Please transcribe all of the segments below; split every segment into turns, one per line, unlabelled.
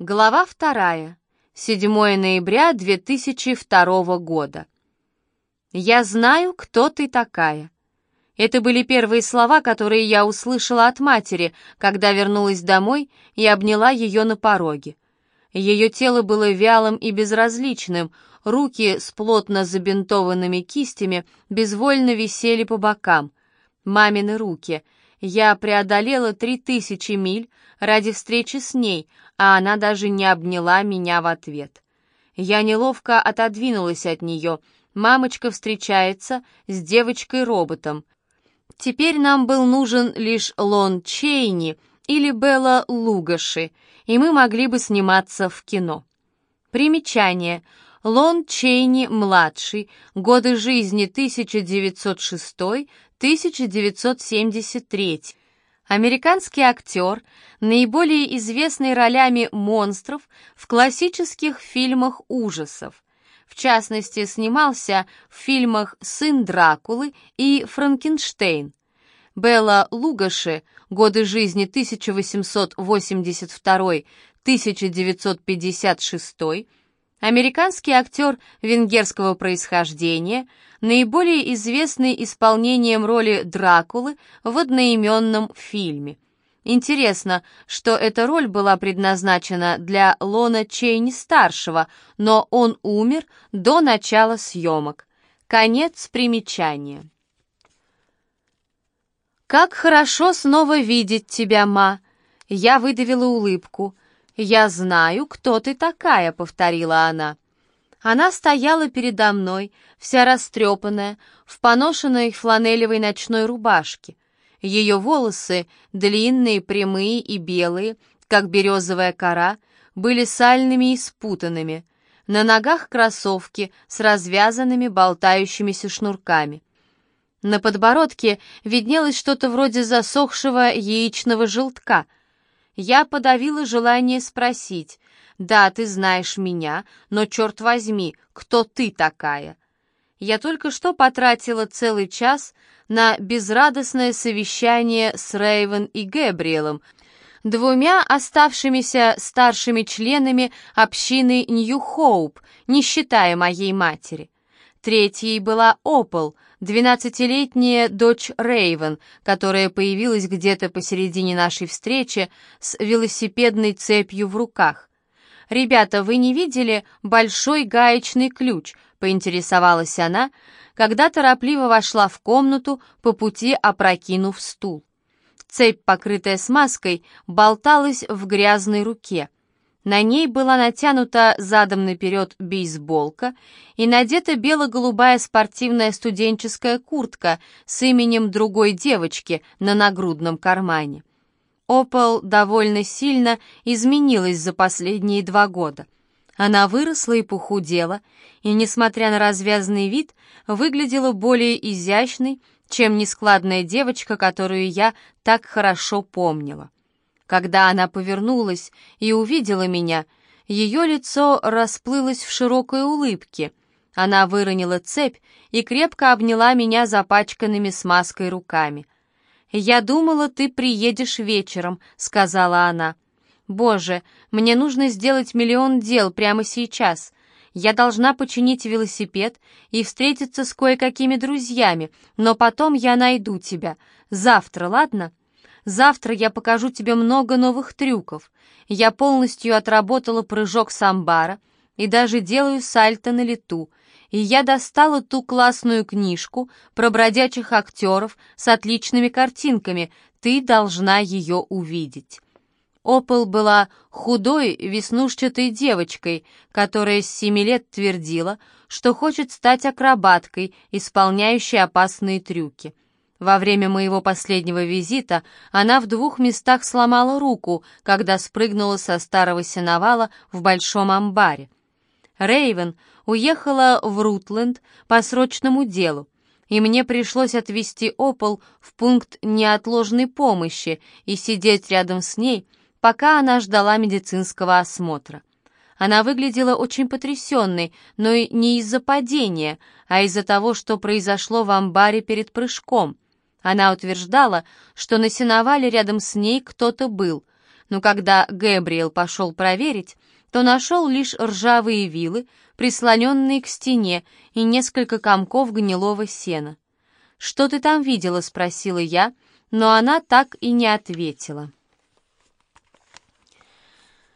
Глава вторая. 7 ноября 2002 года. «Я знаю, кто ты такая». Это были первые слова, которые я услышала от матери, когда вернулась домой и обняла ее на пороге. Ее тело было вялым и безразличным, руки с плотно забинтованными кистями безвольно висели по бокам. Мамины руки — я преодолела три тысячи миль ради встречи с ней, а она даже не обняла меня в ответ. Я неловко отодвинулась от нее. Мамочка встречается с девочкой-роботом. Теперь нам был нужен лишь Лон Чейни или Белла Лугаши, и мы могли бы сниматься в кино. Примечание. Лон Чейни-младший, годы жизни 1906 1973. Американский актер, наиболее известный ролями монстров в классических фильмах ужасов. В частности, снимался в фильмах «Сын Дракулы» и «Франкенштейн». Белла Лугаши, годы жизни 1882-1956, Американский актер венгерского происхождения, наиболее известный исполнением роли Дракулы в одноименном фильме. Интересно, что эта роль была предназначена для Лона Чейни-старшего, но он умер до начала съемок. Конец примечания. «Как хорошо снова видеть тебя, ма!» Я выдавила улыбку – «Я знаю, кто ты такая», — повторила она. Она стояла передо мной, вся растрепанная, в поношенной фланелевой ночной рубашке. Ее волосы, длинные, прямые и белые, как березовая кора, были сальными и спутанными. На ногах кроссовки с развязанными болтающимися шнурками. На подбородке виднелось что-то вроде засохшего яичного желтка — я подавила желание спросить. «Да, ты знаешь меня, но, черт возьми, кто ты такая?» Я только что потратила целый час на безрадостное совещание с Рейвен и Гэбриэлом, двумя оставшимися старшими членами общины Нью-Хоуп, не считая моей матери. Третьей была Опол — двенадцатилетняя дочь Рейвен, которая появилась где-то посередине нашей встречи с велосипедной цепью в руках. «Ребята, вы не видели большой гаечный ключ?» — поинтересовалась она, когда торопливо вошла в комнату, по пути опрокинув стул. Цепь, покрытая смазкой, болталась в грязной руке — на ней была натянута задом наперед бейсболка и надета бело-голубая спортивная студенческая куртка с именем другой девочки на нагрудном кармане. Опол довольно сильно изменилась за последние два года. Она выросла и похудела, и, несмотря на развязанный вид, выглядела более изящной, чем нескладная девочка, которую я так хорошо помнила. Когда она повернулась и увидела меня, ее лицо расплылось в широкой улыбке. Она выронила цепь и крепко обняла меня запачканными смазкой руками. «Я думала, ты приедешь вечером», — сказала она. «Боже, мне нужно сделать миллион дел прямо сейчас. Я должна починить велосипед и встретиться с кое-какими друзьями, но потом я найду тебя. Завтра, ладно?» Завтра я покажу тебе много новых трюков. Я полностью отработала прыжок с амбара и даже делаю сальто на лету. И я достала ту классную книжку про бродячих актеров с отличными картинками. Ты должна ее увидеть». Опол была худой, веснушчатой девочкой, которая с семи лет твердила, что хочет стать акробаткой, исполняющей опасные трюки. Во время моего последнего визита она в двух местах сломала руку, когда спрыгнула со старого сеновала в большом амбаре. Рейвен уехала в Рутленд по срочному делу, и мне пришлось отвезти Опол в пункт неотложной помощи и сидеть рядом с ней, пока она ждала медицинского осмотра. Она выглядела очень потрясенной, но и не из-за падения, а из-за того, что произошло в амбаре перед прыжком — она утверждала, что на сеновале рядом с ней кто-то был, но когда Гэбриэл пошел проверить, то нашел лишь ржавые вилы, прислоненные к стене, и несколько комков гнилого сена. «Что ты там видела?» — спросила я, но она так и не ответила.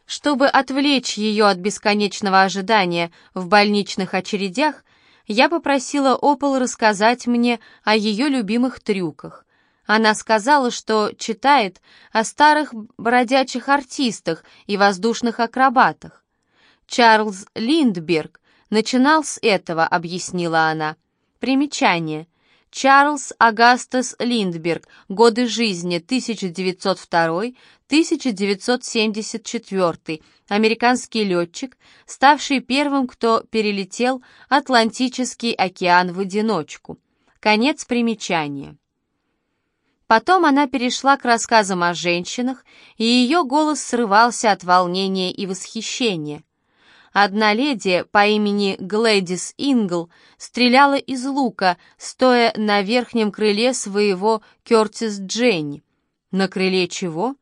Чтобы отвлечь ее от бесконечного ожидания в больничных очередях, я попросила Опол рассказать мне о ее любимых трюках. Она сказала, что читает о старых бродячих артистах и воздушных акробатах. Чарльз Линдберг начинал с этого, объяснила она. Примечание. Чарльз Агастас Линдберг. Годы жизни 1902-1974. Американский летчик, ставший первым, кто перелетел Атлантический океан в одиночку. Конец примечания. Потом она перешла к рассказам о женщинах, и ее голос срывался от волнения и восхищения. Одна леди по имени Глэдис Ингл стреляла из лука, стоя на верхнем крыле своего Кертис Дженни. На крыле чего?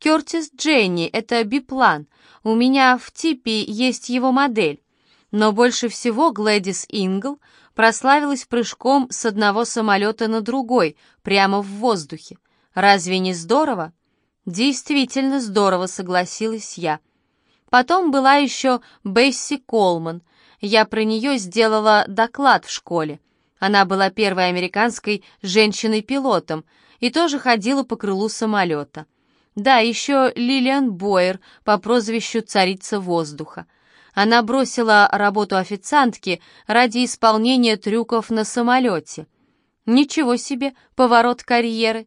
Кертис Дженни — это биплан. У меня в типе есть его модель. Но больше всего Глэдис Ингл прославилась прыжком с одного самолета на другой, прямо в воздухе. Разве не здорово? Действительно здорово, согласилась я. Потом была еще Бесси Колман. Я про нее сделала доклад в школе. Она была первой американской женщиной-пилотом и тоже ходила по крылу самолета. Да, еще Лилиан Бойер по прозвищу «Царица воздуха». Она бросила работу официантки ради исполнения трюков на самолете. Ничего себе, поворот карьеры.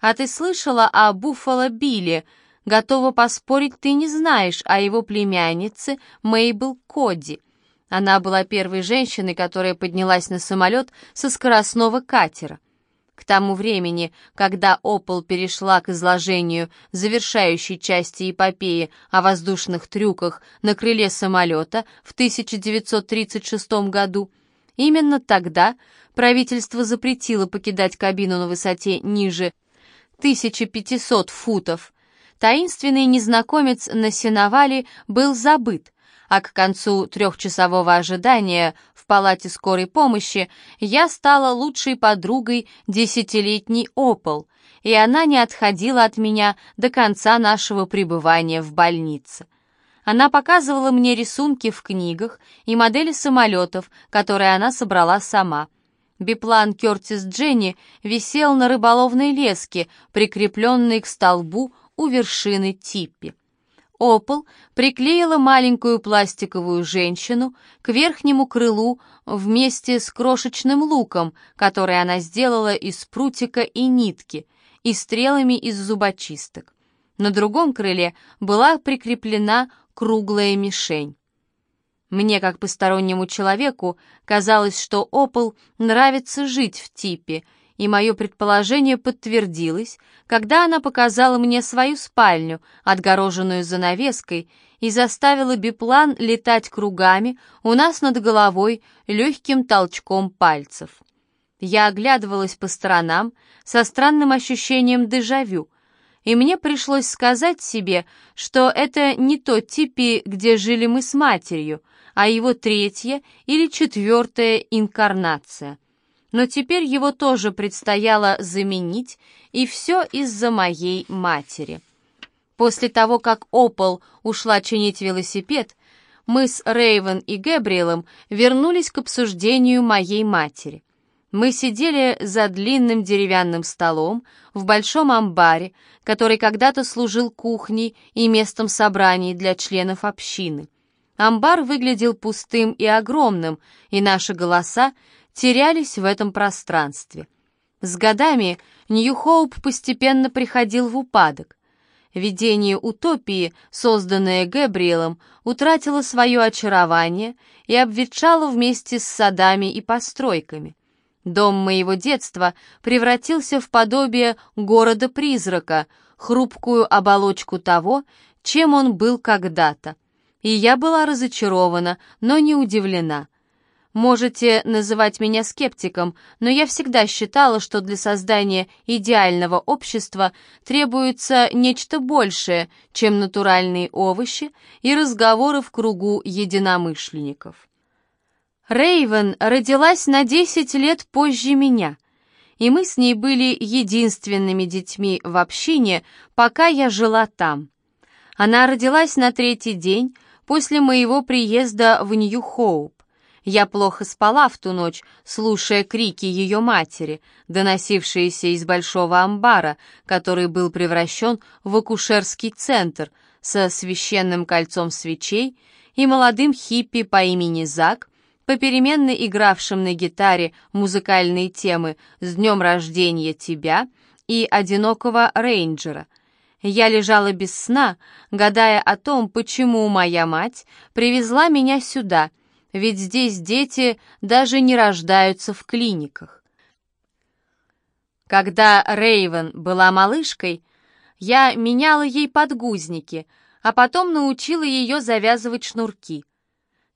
А ты слышала о Буффало Билли, Готова поспорить, ты не знаешь о его племяннице Мейбл Коди. Она была первой женщиной, которая поднялась на самолет со скоростного катера. К тому времени, когда Опол перешла к изложению завершающей части эпопеи о воздушных трюках на крыле самолета в 1936 году, именно тогда правительство запретило покидать кабину на высоте ниже 1500 футов, Таинственный незнакомец на сеновале был забыт, а к концу трехчасового ожидания в палате скорой помощи я стала лучшей подругой десятилетней Опол, и она не отходила от меня до конца нашего пребывания в больнице. Она показывала мне рисунки в книгах и модели самолетов, которые она собрала сама. Биплан Кертис Дженни висел на рыболовной леске, прикрепленной к столбу у вершины Типпи. Опол приклеила маленькую пластиковую женщину к верхнему крылу вместе с крошечным луком, который она сделала из прутика и нитки, и стрелами из зубочисток. На другом крыле была прикреплена круглая мишень. Мне, как постороннему человеку, казалось, что Опол нравится жить в типе — и мое предположение подтвердилось, когда она показала мне свою спальню, отгороженную занавеской, и заставила биплан летать кругами у нас над головой легким толчком пальцев. Я оглядывалась по сторонам со странным ощущением дежавю, и мне пришлось сказать себе, что это не то типи, где жили мы с матерью, а его третья или четвертая инкарнация но теперь его тоже предстояло заменить, и все из-за моей матери. После того, как Опол ушла чинить велосипед, мы с Рейвен и Гэбриэлом вернулись к обсуждению моей матери. Мы сидели за длинным деревянным столом в большом амбаре, который когда-то служил кухней и местом собраний для членов общины. Амбар выглядел пустым и огромным, и наши голоса терялись в этом пространстве. С годами Нью-Хоуп постепенно приходил в упадок. Видение утопии, созданное Гэбриэлом, утратило свое очарование и обветшало вместе с садами и постройками. Дом моего детства превратился в подобие города-призрака, хрупкую оболочку того, чем он был когда-то. И я была разочарована, но не удивлена. Можете называть меня скептиком, но я всегда считала, что для создания идеального общества требуется нечто большее, чем натуральные овощи и разговоры в кругу единомышленников. Рейвен родилась на 10 лет позже меня, и мы с ней были единственными детьми в общине, пока я жила там. Она родилась на третий день после моего приезда в Нью-Хоуп. Я плохо спала в ту ночь, слушая крики ее матери, доносившиеся из большого амбара, который был превращен в акушерский центр со священным кольцом свечей и молодым хиппи по имени Зак, попеременно игравшим на гитаре музыкальные темы «С днем рождения тебя» и «Одинокого рейнджера», я лежала без сна, гадая о том, почему моя мать привезла меня сюда — ведь здесь дети даже не рождаются в клиниках. Когда Рейвен была малышкой, я меняла ей подгузники, а потом научила ее завязывать шнурки.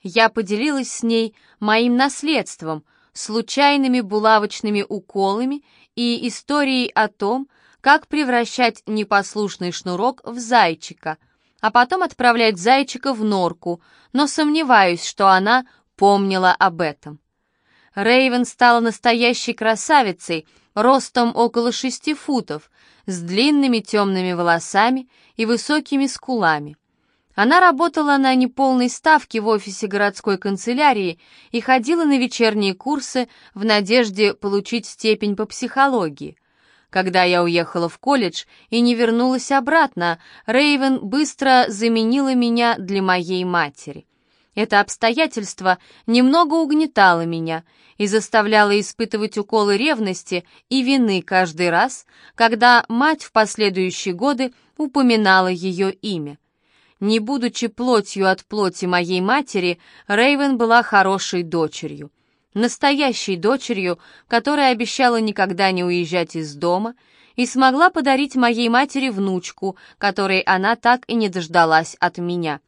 Я поделилась с ней моим наследством, случайными булавочными уколами и историей о том, как превращать непослушный шнурок в зайчика, а потом отправлять зайчика в норку, но сомневаюсь, что она помнила об этом. Рейвен стала настоящей красавицей, ростом около шести футов, с длинными темными волосами и высокими скулами. Она работала на неполной ставке в офисе городской канцелярии и ходила на вечерние курсы в надежде получить степень по психологии. Когда я уехала в колледж и не вернулась обратно, Рейвен быстро заменила меня для моей матери. Это обстоятельство немного угнетало меня и заставляло испытывать уколы ревности и вины каждый раз, когда мать в последующие годы упоминала ее имя. Не будучи плотью от плоти моей матери, Рейвен была хорошей дочерью. Настоящей дочерью, которая обещала никогда не уезжать из дома и смогла подарить моей матери внучку, которой она так и не дождалась от меня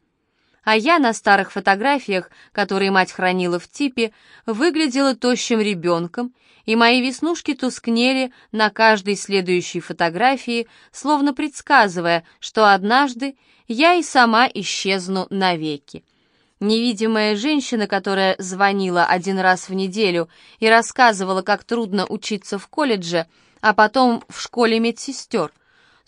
а я на старых фотографиях, которые мать хранила в типе, выглядела тощим ребенком, и мои веснушки тускнели на каждой следующей фотографии, словно предсказывая, что однажды я и сама исчезну навеки. Невидимая женщина, которая звонила один раз в неделю и рассказывала, как трудно учиться в колледже, а потом в школе медсестер,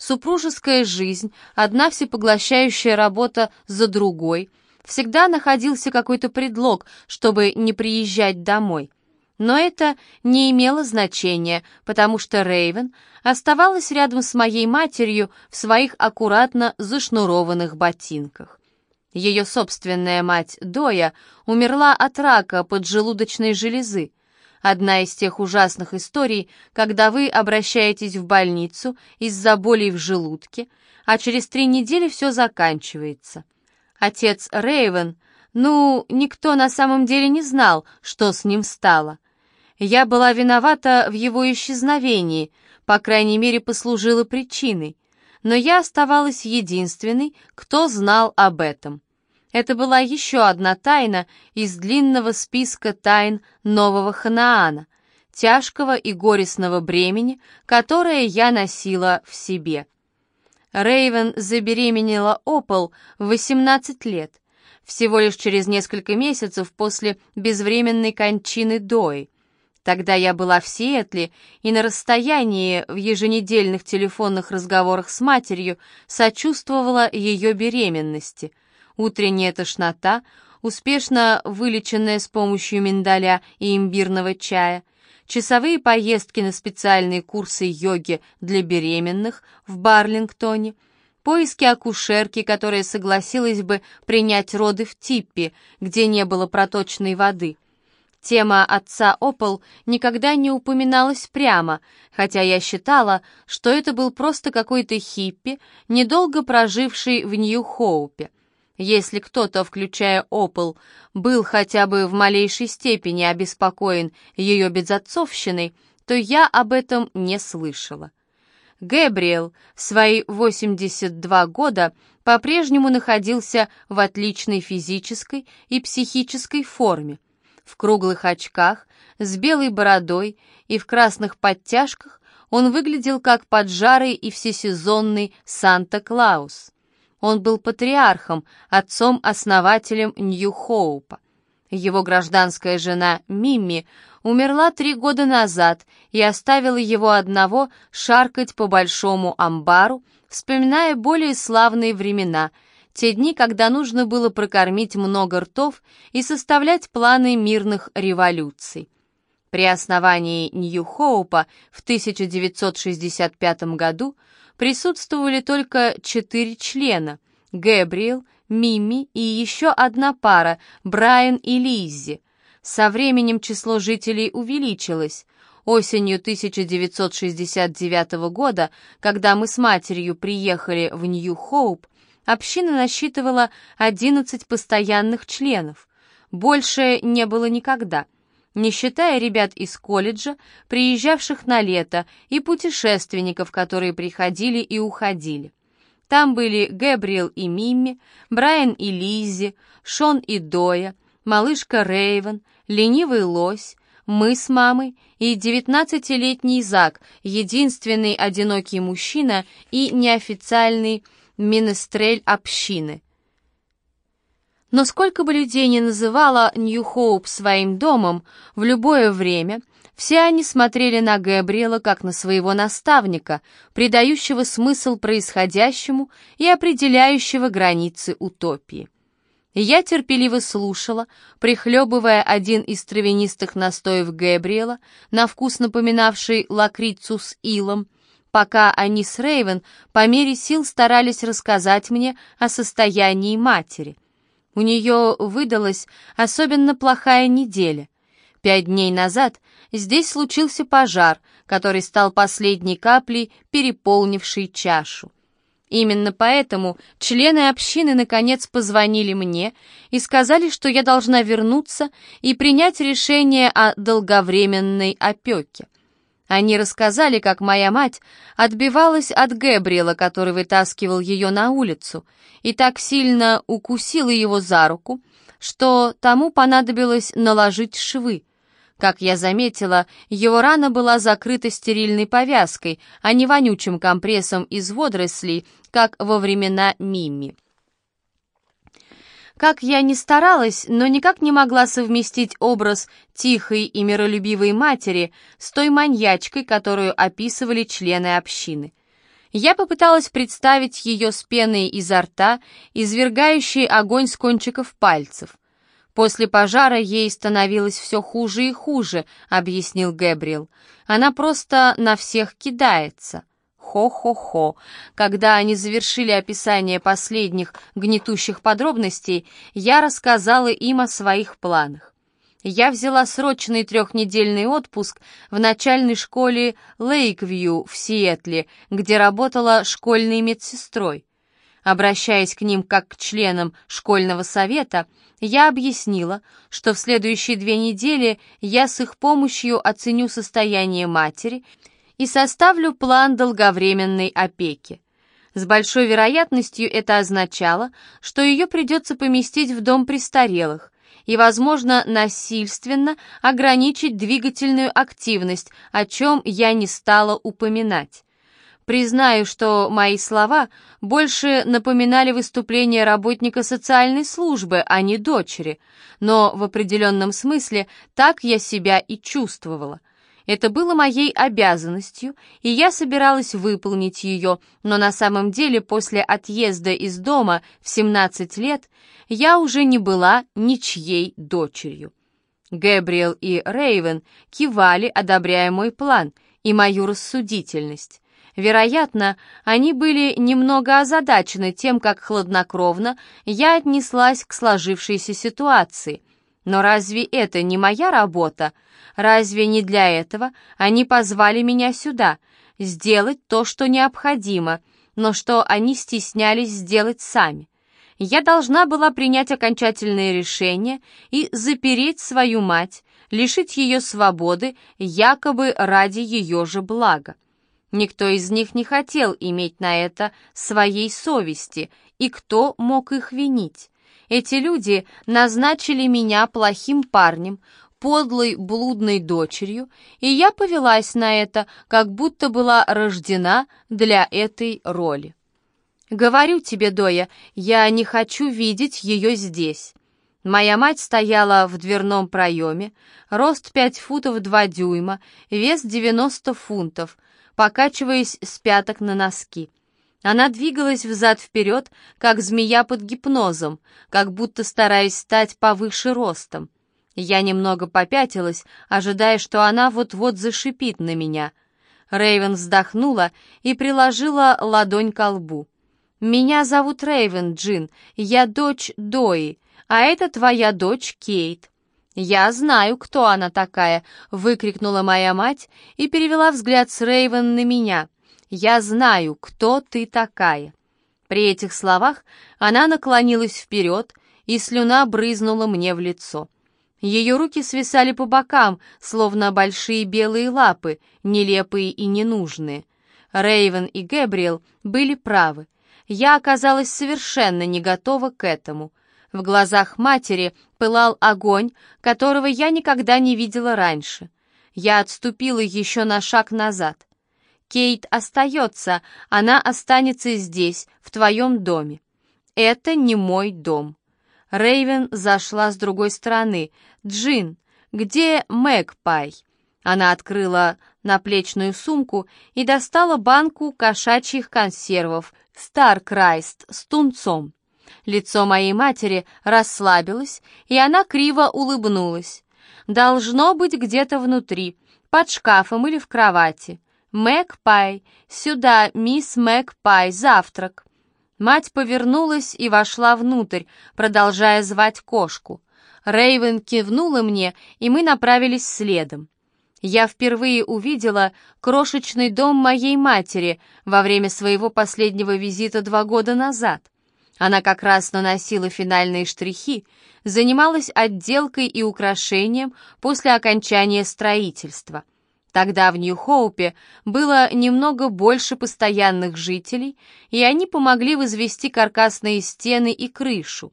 Супружеская жизнь, одна всепоглощающая работа за другой. Всегда находился какой-то предлог, чтобы не приезжать домой. Но это не имело значения, потому что Рейвен оставалась рядом с моей матерью в своих аккуратно зашнурованных ботинках. Ее собственная мать Доя умерла от рака поджелудочной железы. Одна из тех ужасных историй, когда вы обращаетесь в больницу из-за болей в желудке, а через три недели все заканчивается. Отец Рейвен, ну, никто на самом деле не знал, что с ним стало. Я была виновата в его исчезновении, по крайней мере, послужила причиной, но я оставалась единственной, кто знал об этом. Это была еще одна тайна из длинного списка тайн нового Ханаана, тяжкого и горестного бремени, которое я носила в себе. Рейвен забеременела Опол в 18 лет, всего лишь через несколько месяцев после безвременной кончины Дои. Тогда я была в Сиэтле и на расстоянии в еженедельных телефонных разговорах с матерью сочувствовала ее беременности – утренняя тошнота, успешно вылеченная с помощью миндаля и имбирного чая, часовые поездки на специальные курсы йоги для беременных в Барлингтоне, поиски акушерки, которая согласилась бы принять роды в Типпи, где не было проточной воды. Тема отца Опол никогда не упоминалась прямо, хотя я считала, что это был просто какой-то хиппи, недолго проживший в Нью-Хоупе. Если кто-то, включая Опол, был хотя бы в малейшей степени обеспокоен ее безотцовщиной, то я об этом не слышала. Гэбриэл в свои 82 года по-прежнему находился в отличной физической и психической форме. В круглых очках, с белой бородой и в красных подтяжках он выглядел как поджарый и всесезонный Санта-Клаус. Он был патриархом, отцом-основателем Нью-Хоупа. Его гражданская жена Мимми умерла три года назад и оставила его одного шаркать по большому амбару, вспоминая более славные времена, те дни, когда нужно было прокормить много ртов и составлять планы мирных революций. При основании Нью-Хоупа в 1965 году присутствовали только четыре члена — Гэбриэл, Мими и еще одна пара — Брайан и Лиззи. Со временем число жителей увеличилось. Осенью 1969 года, когда мы с матерью приехали в Нью-Хоуп, община насчитывала 11 постоянных членов. Больше не было никогда — не считая ребят из колледжа, приезжавших на лето, и путешественников, которые приходили и уходили. Там были Гэбриэл и Мимми, Брайан и Лиззи, Шон и Доя, малышка Рейвен, ленивый лось, мы с мамой и девятнадцатилетний Зак, единственный одинокий мужчина и неофициальный минестрель общины — но сколько бы людей ни называла Нью-Хоуп своим домом, в любое время все они смотрели на Габриэла как на своего наставника, придающего смысл происходящему и определяющего границы утопии. Я терпеливо слушала, прихлебывая один из травянистых настоев Габриэла, на вкус напоминавший лакрицу с илом, пока они с Рейвен по мере сил старались рассказать мне о состоянии матери. У нее выдалась особенно плохая неделя. Пять дней назад здесь случился пожар, который стал последней каплей, переполнившей чашу. Именно поэтому члены общины наконец позвонили мне и сказали, что я должна вернуться и принять решение о долговременной опеке. Они рассказали, как моя мать отбивалась от Гэбриэла, который вытаскивал ее на улицу, и так сильно укусила его за руку, что тому понадобилось наложить швы. Как я заметила, его рана была закрыта стерильной повязкой, а не вонючим компрессом из водорослей, как во времена Мимми. Как я ни старалась, но никак не могла совместить образ тихой и миролюбивой матери с той маньячкой, которую описывали члены общины. Я попыталась представить ее с пеной изо рта, извергающей огонь с кончиков пальцев. «После пожара ей становилось все хуже и хуже», — объяснил Гэбриэл. «Она просто на всех кидается». Хо-хо-хо. Когда они завершили описание последних гнетущих подробностей, я рассказала им о своих планах. Я взяла срочный трехнедельный отпуск в начальной школе Лейквью в Сиэтле, где работала школьной медсестрой. Обращаясь к ним как к членам школьного совета, я объяснила, что в следующие две недели я с их помощью оценю состояние матери — и составлю план долговременной опеки. С большой вероятностью это означало, что ее придется поместить в дом престарелых и, возможно, насильственно ограничить двигательную активность, о чем я не стала упоминать. Признаю, что мои слова больше напоминали выступление работника социальной службы, а не дочери, но в определенном смысле так я себя и чувствовала – это было моей обязанностью, и я собиралась выполнить ее, но на самом деле после отъезда из дома в 17 лет я уже не была ничьей дочерью. Гэбриэл и Рейвен кивали, одобряя мой план и мою рассудительность. Вероятно, они были немного озадачены тем, как хладнокровно я отнеслась к сложившейся ситуации. Но разве это не моя работа — Разве не для этого они позвали меня сюда, сделать то, что необходимо, но что они стеснялись сделать сами? Я должна была принять окончательное решение и запереть свою мать, лишить ее свободы якобы ради ее же блага. Никто из них не хотел иметь на это своей совести, и кто мог их винить? Эти люди назначили меня плохим парнем, подлой блудной дочерью, и я повелась на это, как будто была рождена для этой роли. Говорю тебе, Доя, я не хочу видеть ее здесь. Моя мать стояла в дверном проеме, рост пять футов два дюйма, вес девяносто фунтов, покачиваясь с пяток на носки. Она двигалась взад-вперед, как змея под гипнозом, как будто стараясь стать повыше ростом. Я немного попятилась, ожидая, что она вот-вот зашипит на меня. Рейвен вздохнула и приложила ладонь к лбу. «Меня зовут Рейвен, Джин, я дочь Дои, а это твоя дочь Кейт». «Я знаю, кто она такая», — выкрикнула моя мать и перевела взгляд с Рейвен на меня. «Я знаю, кто ты такая». При этих словах она наклонилась вперед, и слюна брызнула мне в лицо. Ее руки свисали по бокам, словно большие белые лапы, нелепые и ненужные. Рейвен и Гэбриэл были правы. Я оказалась совершенно не готова к этому. В глазах матери пылал огонь, которого я никогда не видела раньше. Я отступила еще на шаг назад. Кейт остается, она останется здесь, в твоем доме. Это не мой дом. Рейвен зашла с другой стороны. «Джин, где Мэгпай?» Она открыла наплечную сумку и достала банку кошачьих консервов «Стар Крайст» с тунцом. Лицо моей матери расслабилось, и она криво улыбнулась. «Должно быть где-то внутри, под шкафом или в кровати. Мэгпай, сюда, мисс Мэгпай, завтрак». Мать повернулась и вошла внутрь, продолжая звать кошку. Рейвен кивнула мне, и мы направились следом. Я впервые увидела крошечный дом моей матери во время своего последнего визита два года назад. Она как раз наносила финальные штрихи, занималась отделкой и украшением после окончания строительства. Тогда в Нью-Хоупе было немного больше постоянных жителей, и они помогли возвести каркасные стены и крышу.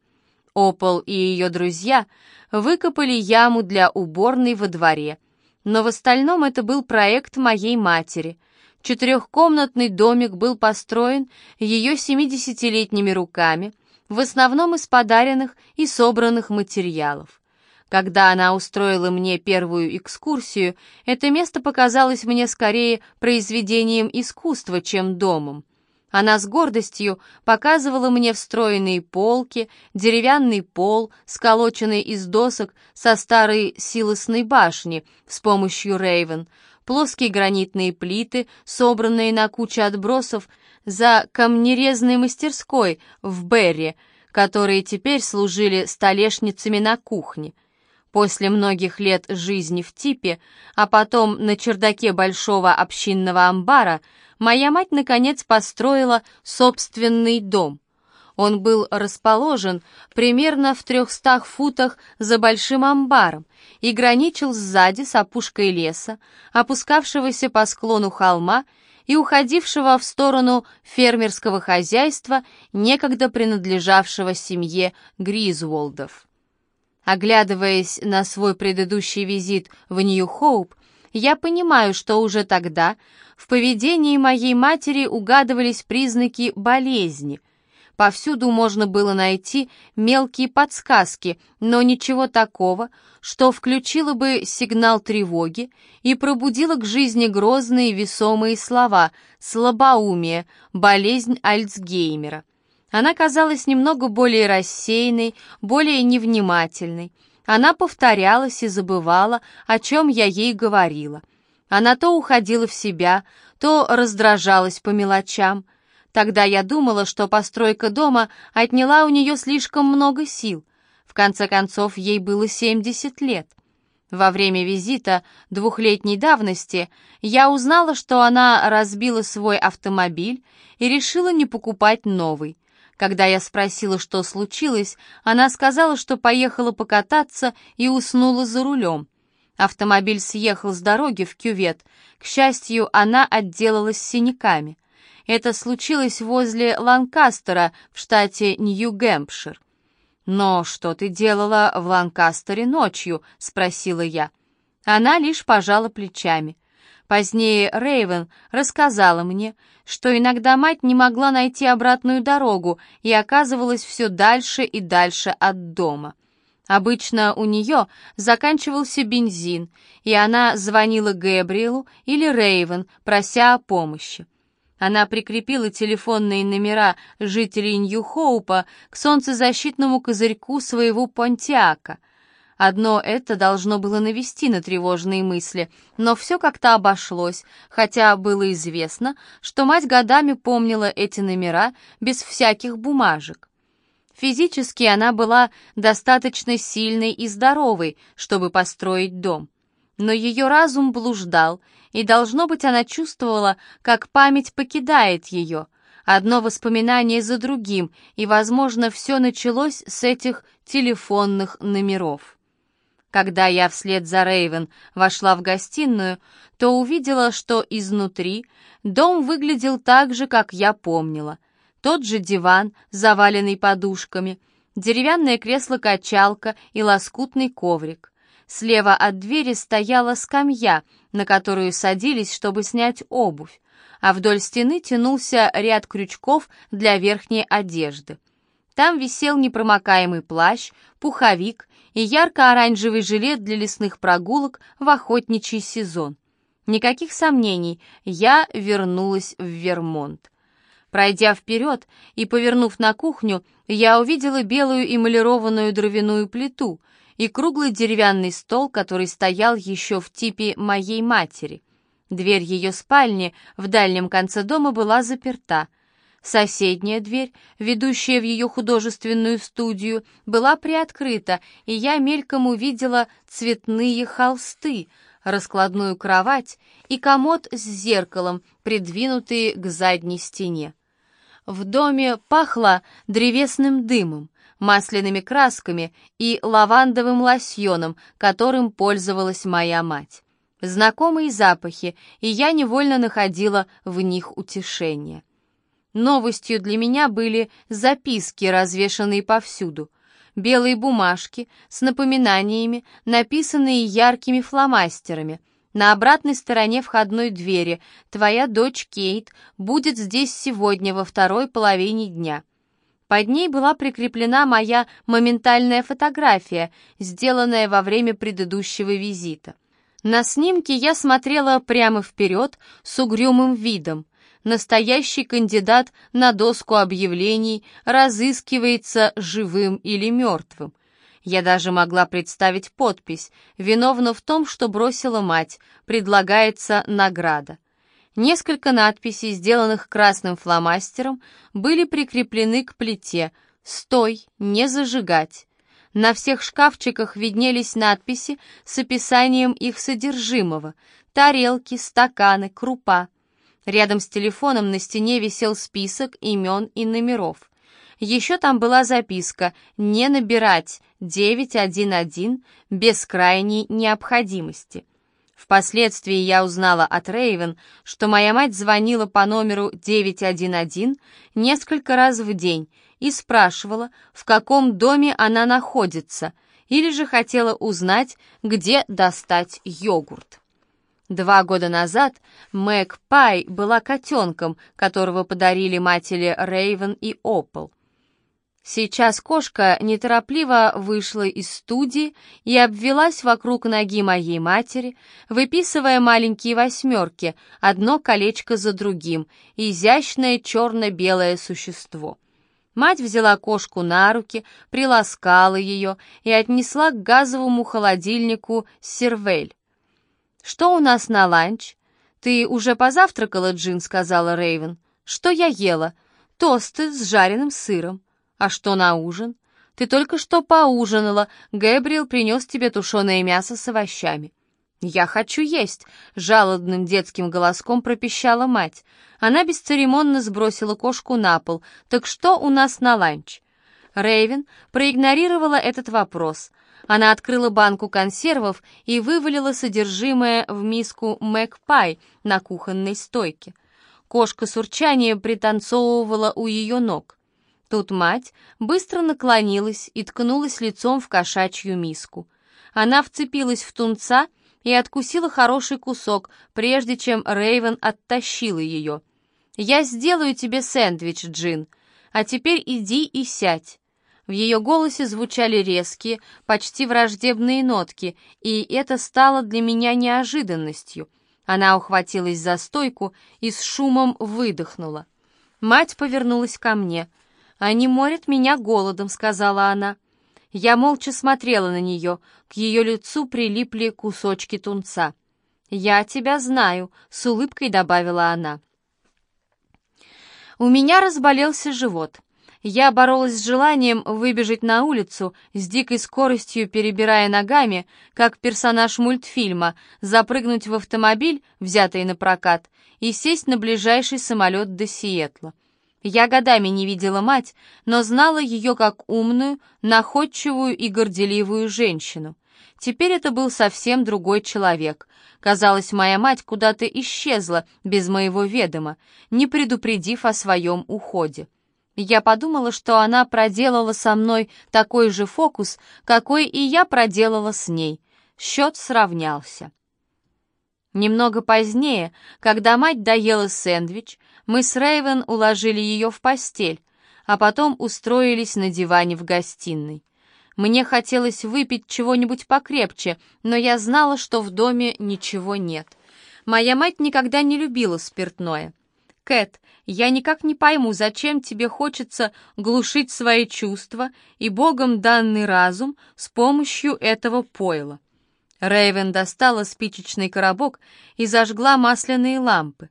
Опол и ее друзья выкопали яму для уборной во дворе, но в остальном это был проект моей матери. Четырехкомнатный домик был построен ее 70-летними руками, в основном из подаренных и собранных материалов. Когда она устроила мне первую экскурсию, это место показалось мне скорее произведением искусства, чем домом. Она с гордостью показывала мне встроенные полки, деревянный пол, сколоченный из досок со старой силосной башни с помощью Рейвен, плоские гранитные плиты, собранные на куче отбросов за камнерезной мастерской в Берри, которые теперь служили столешницами на кухне. После многих лет жизни в типе, а потом на чердаке большого общинного амбара, моя мать наконец построила собственный дом. Он был расположен примерно в трехстах футах за большим амбаром и граничил сзади с опушкой леса, опускавшегося по склону холма и уходившего в сторону фермерского хозяйства, некогда принадлежавшего семье Гризволдов. Оглядываясь на свой предыдущий визит в Нью-Хоуп, я понимаю, что уже тогда в поведении моей матери угадывались признаки болезни. Повсюду можно было найти мелкие подсказки, но ничего такого, что включило бы сигнал тревоги и пробудило к жизни грозные весомые слова «слабоумие», «болезнь Альцгеймера». Она казалась немного более рассеянной, более невнимательной. Она повторялась и забывала, о чем я ей говорила. Она то уходила в себя, то раздражалась по мелочам. Тогда я думала, что постройка дома отняла у нее слишком много сил. В конце концов, ей было 70 лет. Во время визита двухлетней давности я узнала, что она разбила свой автомобиль и решила не покупать новый. Когда я спросила, что случилось, она сказала, что поехала покататься и уснула за рулем. Автомобиль съехал с дороги в кювет. К счастью, она отделалась синяками. Это случилось возле Ланкастера в штате Нью-Гэмпшир. «Но что ты делала в Ланкастере ночью?» — спросила я. Она лишь пожала плечами. Позднее Рейвен рассказала мне, что иногда мать не могла найти обратную дорогу и оказывалась все дальше и дальше от дома. Обычно у нее заканчивался бензин, и она звонила Гэбриэлу или Рейвен, прося о помощи. Она прикрепила телефонные номера жителей Нью-Хоупа к солнцезащитному козырьку своего понтиака. Одно это должно было навести на тревожные мысли, но все как-то обошлось, хотя было известно, что мать годами помнила эти номера без всяких бумажек. Физически она была достаточно сильной и здоровой, чтобы построить дом. Но ее разум блуждал, и, должно быть, она чувствовала, как память покидает ее. Одно воспоминание за другим, и, возможно, все началось с этих телефонных номеров. Когда я вслед за Рейвен вошла в гостиную, то увидела, что изнутри дом выглядел так же, как я помнила — тот же диван, заваленный подушками, деревянное кресло-качалка и лоскутный коврик. Слева от двери стояла скамья, на которую садились, чтобы снять обувь, а вдоль стены тянулся ряд крючков для верхней одежды. Там висел непромокаемый плащ, пуховик и ярко-оранжевый жилет для лесных прогулок в охотничий сезон. Никаких сомнений, я вернулась в Вермонт. Пройдя вперед и повернув на кухню, я увидела белую эмалированную дровяную плиту и круглый деревянный стол, который стоял еще в типе моей матери. Дверь ее спальни в дальнем конце дома была заперта. Соседняя дверь, ведущая в ее художественную студию, была приоткрыта, и я мельком увидела цветные холсты, раскладную кровать и комод с зеркалом, придвинутые к задней стене. В доме пахло древесным дымом, масляными красками и лавандовым лосьоном, которым пользовалась моя мать. Знакомые запахи, и я невольно находила в них утешение. Новостью для меня были записки, развешанные повсюду. Белые бумажки с напоминаниями, написанные яркими фломастерами, на обратной стороне входной двери твоя дочь Кейт будет здесь сегодня во второй половине дня. Под ней была прикреплена моя моментальная фотография, сделанная во время предыдущего визита. На снимке я смотрела прямо вперед с угрюмым видом. Настоящий кандидат на доску объявлений разыскивается живым или мертвым. Я даже могла представить подпись «Виновна в том, что бросила мать. Предлагается награда». Несколько надписей, сделанных красным фломастером, были прикреплены к плите «Стой! Не зажигать!». На всех шкафчиках виднелись надписи с описанием их содержимого — тарелки, стаканы, крупа. Рядом с телефоном на стене висел список имен и номеров. Еще там была записка «Не набирать 911 без крайней необходимости». Впоследствии я узнала от Рейвен, что моя мать звонила по номеру 911 несколько раз в день и спрашивала, в каком доме она находится, или же хотела узнать, где достать йогурт. Два года назад Мэг Пай была котенком, которого подарили матери Рейвен и Опол. Сейчас кошка неторопливо вышла из студии и обвелась вокруг ноги моей матери, выписывая маленькие восьмерки, одно колечко за другим, изящное черно-белое существо. Мать взяла кошку на руки, приласкала ее и отнесла к газовому холодильнику сервель. «Что у нас на ланч?» «Ты уже позавтракала, Джин?» — сказала Рейвен. «Что я ела? Тосты с жареным сыром». «А что на ужин?» «Ты только что поужинала. Гэбриэл принес тебе тушеное мясо с овощами». «Я хочу есть», — жалобным детским голоском пропищала мать. Она бесцеремонно сбросила кошку на пол. «Так что у нас на ланч?» Рейвен проигнорировала этот вопрос. Она открыла банку консервов и вывалила содержимое в миску Мэгпай на кухонной стойке. Кошка с урчанием пританцовывала у ее ног. Тут мать быстро наклонилась и ткнулась лицом в кошачью миску. Она вцепилась в тунца и откусила хороший кусок, прежде чем Рейвен оттащила ее. «Я сделаю тебе сэндвич, Джин, а теперь иди и сядь». В ее голосе звучали резкие, почти враждебные нотки, и это стало для меня неожиданностью. Она ухватилась за стойку и с шумом выдохнула. Мать повернулась ко мне. «Они морят меня голодом», — сказала она. Я молча смотрела на нее, к ее лицу прилипли кусочки тунца. «Я тебя знаю», — с улыбкой добавила она. У меня разболелся живот. Я боролась с желанием выбежать на улицу, с дикой скоростью перебирая ногами, как персонаж мультфильма, запрыгнуть в автомобиль, взятый на прокат, и сесть на ближайший самолет до Сиэтла. Я годами не видела мать, но знала ее как умную, находчивую и горделивую женщину. Теперь это был совсем другой человек. Казалось, моя мать куда-то исчезла без моего ведома, не предупредив о своем уходе. Я подумала, что она проделала со мной такой же фокус, какой и я проделала с ней. Счет сравнялся. Немного позднее, когда мать доела сэндвич, мы с Рейвен уложили ее в постель, а потом устроились на диване в гостиной. Мне хотелось выпить чего-нибудь покрепче, но я знала, что в доме ничего нет. Моя мать никогда не любила спиртное. «Кэт, я никак не пойму, зачем тебе хочется глушить свои чувства и Богом данный разум с помощью этого пойла». Рейвен достала спичечный коробок и зажгла масляные лампы.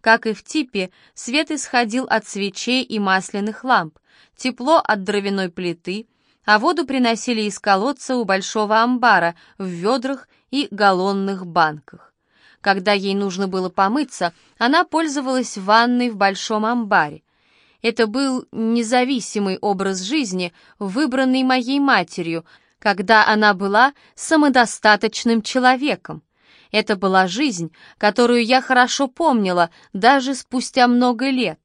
Как и в типе, свет исходил от свечей и масляных ламп, тепло от дровяной плиты, а воду приносили из колодца у большого амбара в ведрах и галлонных банках. Когда ей нужно было помыться, она пользовалась ванной в большом амбаре. Это был независимый образ жизни, выбранный моей матерью, когда она была самодостаточным человеком. Это была жизнь, которую я хорошо помнила даже спустя много лет.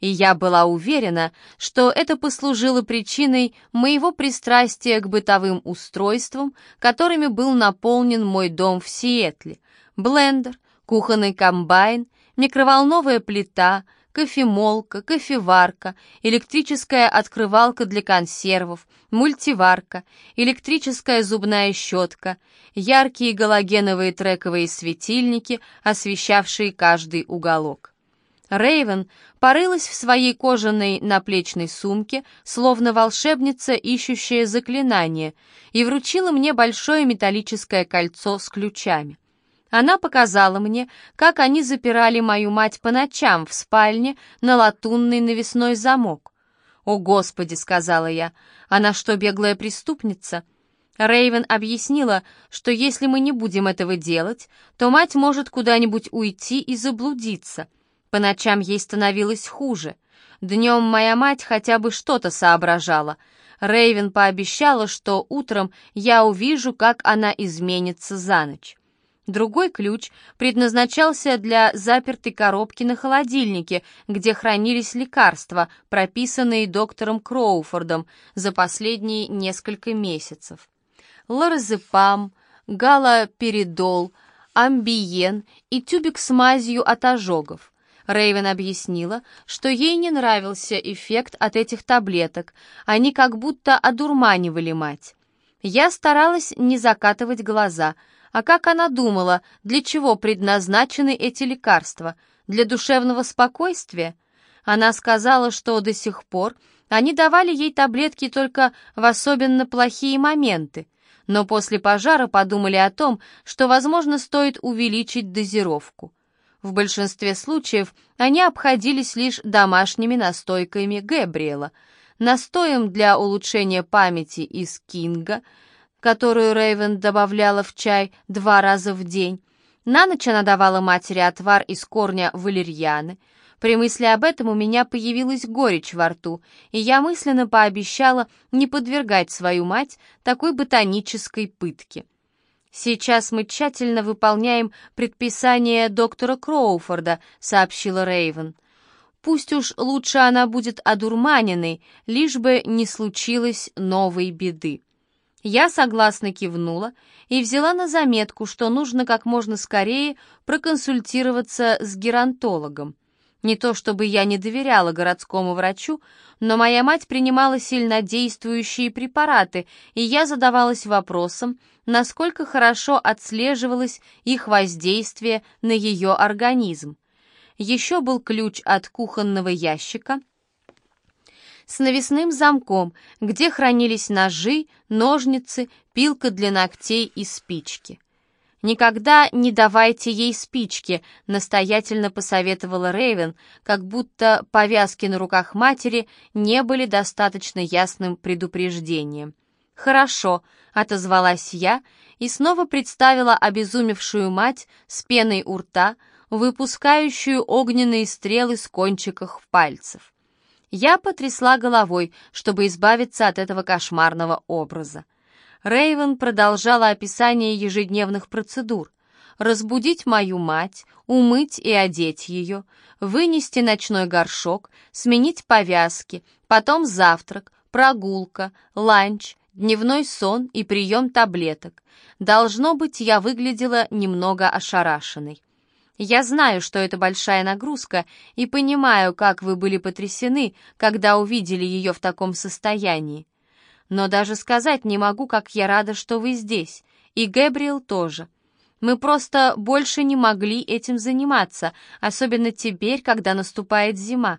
И я была уверена, что это послужило причиной моего пристрастия к бытовым устройствам, которыми был наполнен мой дом в Сиэтле, блендер, кухонный комбайн, микроволновая плита, кофемолка, кофеварка, электрическая открывалка для консервов, мультиварка, электрическая зубная щетка, яркие галогеновые трековые светильники, освещавшие каждый уголок. Рейвен порылась в своей кожаной наплечной сумке, словно волшебница, ищущая заклинание, и вручила мне большое металлическое кольцо с ключами. Она показала мне, как они запирали мою мать по ночам в спальне на латунный навесной замок. «О, Господи!» — сказала я. «Она что, беглая преступница?» Рейвен объяснила, что если мы не будем этого делать, то мать может куда-нибудь уйти и заблудиться. По ночам ей становилось хуже. Днем моя мать хотя бы что-то соображала. Рейвен пообещала, что утром я увижу, как она изменится за ночь. Другой ключ предназначался для запертой коробки на холодильнике, где хранились лекарства, прописанные доктором Кроуфордом за последние несколько месяцев. Лоразепам, галоперидол, амбиен и тюбик с мазью от ожогов. Рейвен объяснила, что ей не нравился эффект от этих таблеток, они как будто одурманивали мать. Я старалась не закатывать глаза — а как она думала, для чего предназначены эти лекарства? Для душевного спокойствия? Она сказала, что до сих пор они давали ей таблетки только в особенно плохие моменты, но после пожара подумали о том, что, возможно, стоит увеличить дозировку. В большинстве случаев они обходились лишь домашними настойками Гэбриэла, настоем для улучшения памяти из Кинга – которую Рейвен добавляла в чай два раза в день. На ночь она давала матери отвар из корня валерьяны. При мысли об этом у меня появилась горечь во рту, и я мысленно пообещала не подвергать свою мать такой ботанической пытке. «Сейчас мы тщательно выполняем предписание доктора Кроуфорда», — сообщила Рейвен. Пусть уж лучше она будет одурманенной, лишь бы не случилось новой беды. Я согласно кивнула и взяла на заметку, что нужно как можно скорее проконсультироваться с геронтологом. Не то чтобы я не доверяла городскому врачу, но моя мать принимала сильнодействующие препараты, и я задавалась вопросом, насколько хорошо отслеживалось их воздействие на ее организм. Еще был ключ от кухонного ящика с навесным замком, где хранились ножи, ножницы, пилка для ногтей и спички. «Никогда не давайте ей спички», — настоятельно посоветовала Рейвен, как будто повязки на руках матери не были достаточно ясным предупреждением. «Хорошо», — отозвалась я и снова представила обезумевшую мать с пеной у рта, выпускающую огненные стрелы с кончиков пальцев. Я потрясла головой, чтобы избавиться от этого кошмарного образа. Рейвен продолжала описание ежедневных процедур. Разбудить мою мать, умыть и одеть ее, вынести ночной горшок, сменить повязки, потом завтрак, прогулка, ланч, дневной сон и прием таблеток. Должно быть, я выглядела немного ошарашенной. Я знаю, что это большая нагрузка, и понимаю, как вы были потрясены, когда увидели ее в таком состоянии. Но даже сказать не могу, как я рада, что вы здесь. И Гэбриэл тоже. Мы просто больше не могли этим заниматься, особенно теперь, когда наступает зима.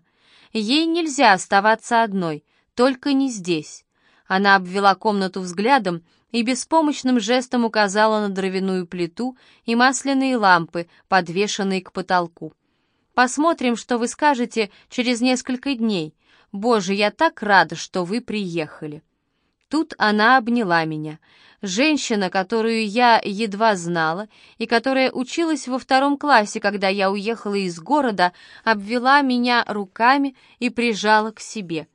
Ей нельзя оставаться одной, только не здесь. Она обвела комнату взглядом и беспомощным жестом указала на дровяную плиту и масляные лампы, подвешенные к потолку. «Посмотрим, что вы скажете через несколько дней. Боже, я так рада, что вы приехали». Тут она обняла меня. Женщина, которую я едва знала и которая училась во втором классе, когда я уехала из города, обвела меня руками и прижала к себе.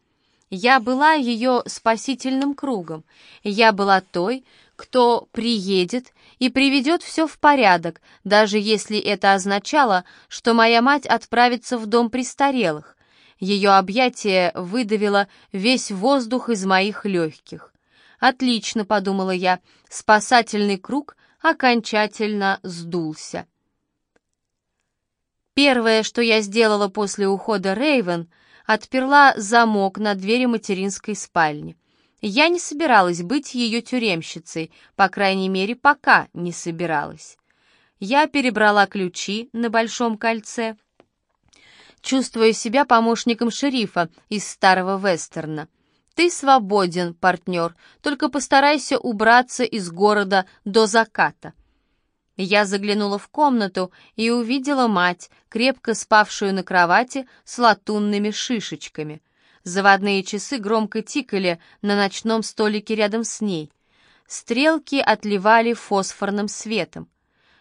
Я была ее спасительным кругом. Я была той, кто приедет и приведет все в порядок, даже если это означало, что моя мать отправится в дом престарелых. Ее объятие выдавило весь воздух из моих легких. «Отлично», — подумала я, — спасательный круг окончательно сдулся. Первое, что я сделала после ухода Рейвен, отперла замок на двери материнской спальни. Я не собиралась быть ее тюремщицей, по крайней мере, пока не собиралась. Я перебрала ключи на большом кольце, чувствуя себя помощником шерифа из старого вестерна. «Ты свободен, партнер, только постарайся убраться из города до заката». Я заглянула в комнату и увидела мать, крепко спавшую на кровати с латунными шишечками. Заводные часы громко тикали на ночном столике рядом с ней. Стрелки отливали фосфорным светом.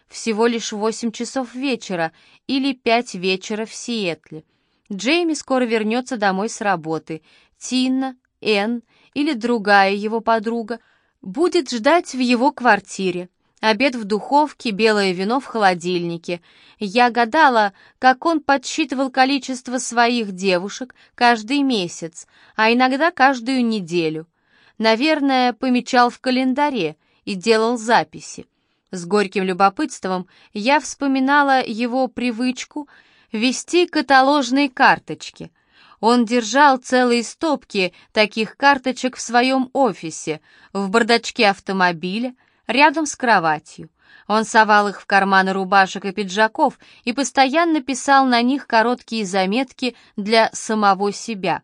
Всего лишь восемь часов вечера или пять вечера в Сиэтле. Джейми скоро вернется домой с работы. Тина, Энн или другая его подруга будет ждать в его квартире. Обед в духовке, белое вино в холодильнике. Я гадала, как он подсчитывал количество своих девушек каждый месяц, а иногда каждую неделю. Наверное, помечал в календаре и делал записи. С горьким любопытством я вспоминала его привычку вести каталожные карточки. Он держал целые стопки таких карточек в своем офисе, в бардачке автомобиля, рядом с кроватью. Он совал их в карманы рубашек и пиджаков и постоянно писал на них короткие заметки для самого себя.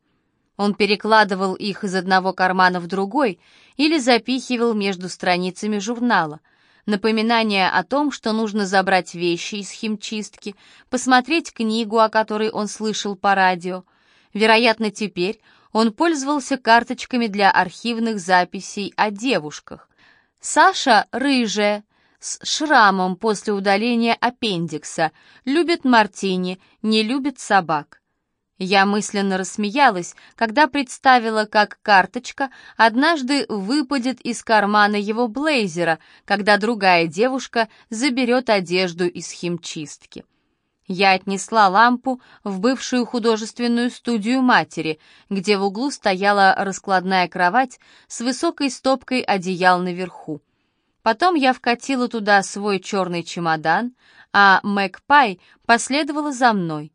Он перекладывал их из одного кармана в другой или запихивал между страницами журнала. Напоминание о том, что нужно забрать вещи из химчистки, посмотреть книгу, о которой он слышал по радио. Вероятно, теперь он пользовался карточками для архивных записей о девушках. Саша рыжая, с шрамом после удаления аппендикса, любит мартини, не любит собак. Я мысленно рассмеялась, когда представила, как карточка однажды выпадет из кармана его блейзера, когда другая девушка заберет одежду из химчистки. Я отнесла лампу в бывшую художественную студию матери, где в углу стояла раскладная кровать с высокой стопкой одеял наверху. Потом я вкатила туда свой черный чемодан, а Мэгпай последовала за мной.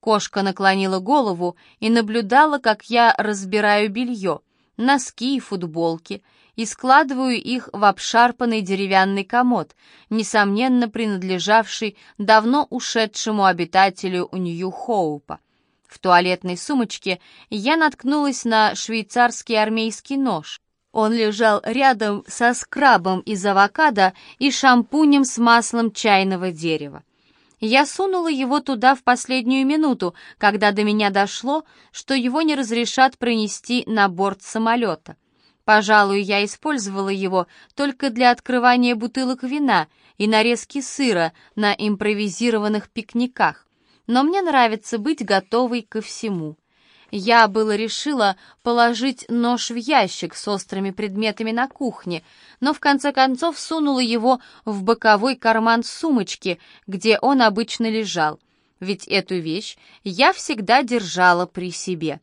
Кошка наклонила голову и наблюдала, как я разбираю белье, носки и футболки, и складываю их в обшарпанный деревянный комод, несомненно принадлежавший давно ушедшему обитателю Нью-Хоупа. В туалетной сумочке я наткнулась на швейцарский армейский нож. Он лежал рядом со скрабом из авокадо и шампунем с маслом чайного дерева. Я сунула его туда в последнюю минуту, когда до меня дошло, что его не разрешат пронести на борт самолета. Пожалуй, я использовала его только для открывания бутылок вина и нарезки сыра на импровизированных пикниках. Но мне нравится быть готовой ко всему. Я было решила положить нож в ящик с острыми предметами на кухне, но в конце концов сунула его в боковой карман сумочки, где он обычно лежал, ведь эту вещь я всегда держала при себе.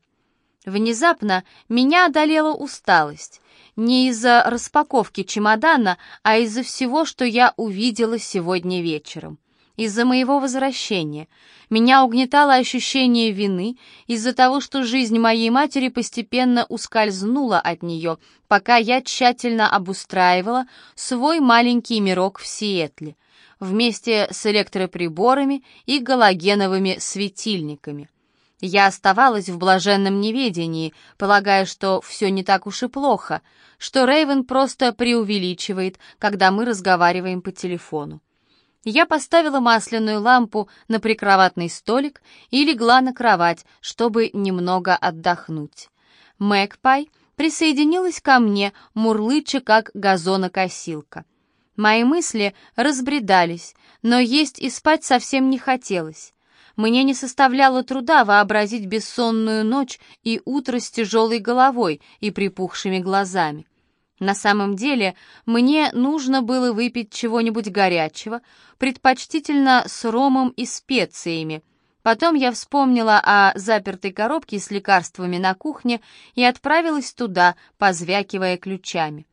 Внезапно меня одолела усталость. Не из-за распаковки чемодана, а из-за всего, что я увидела сегодня вечером. Из-за моего возвращения. Меня угнетало ощущение вины из-за того, что жизнь моей матери постепенно ускользнула от нее, пока я тщательно обустраивала свой маленький мирок в Сиэтле, вместе с электроприборами и галогеновыми светильниками. Я оставалась в блаженном неведении, полагая, что все не так уж и плохо, что Рейвен просто преувеличивает, когда мы разговариваем по телефону. Я поставила масляную лампу на прикроватный столик и легла на кровать, чтобы немного отдохнуть. Мэгпай присоединилась ко мне, мурлыча как газонокосилка. Мои мысли разбредались, но есть и спать совсем не хотелось. Мне не составляло труда вообразить бессонную ночь и утро с тяжелой головой и припухшими глазами. На самом деле, мне нужно было выпить чего-нибудь горячего, предпочтительно с ромом и специями. Потом я вспомнила о запертой коробке с лекарствами на кухне и отправилась туда, позвякивая ключами.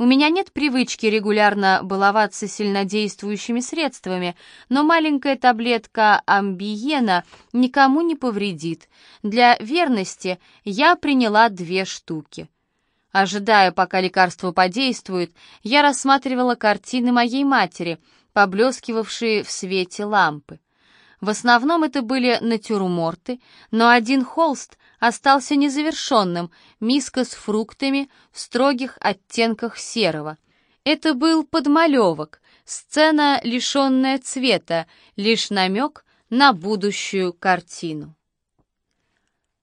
У меня нет привычки регулярно баловаться сильнодействующими средствами, но маленькая таблетка амбиена никому не повредит. Для верности я приняла две штуки. Ожидая, пока лекарство подействует, я рассматривала картины моей матери, поблескивавшие в свете лампы. В основном это были натюрморты, но один холст остался незавершенным, миска с фруктами в строгих оттенках серого. Это был подмалевок, сцена, лишенная цвета, лишь намек на будущую картину.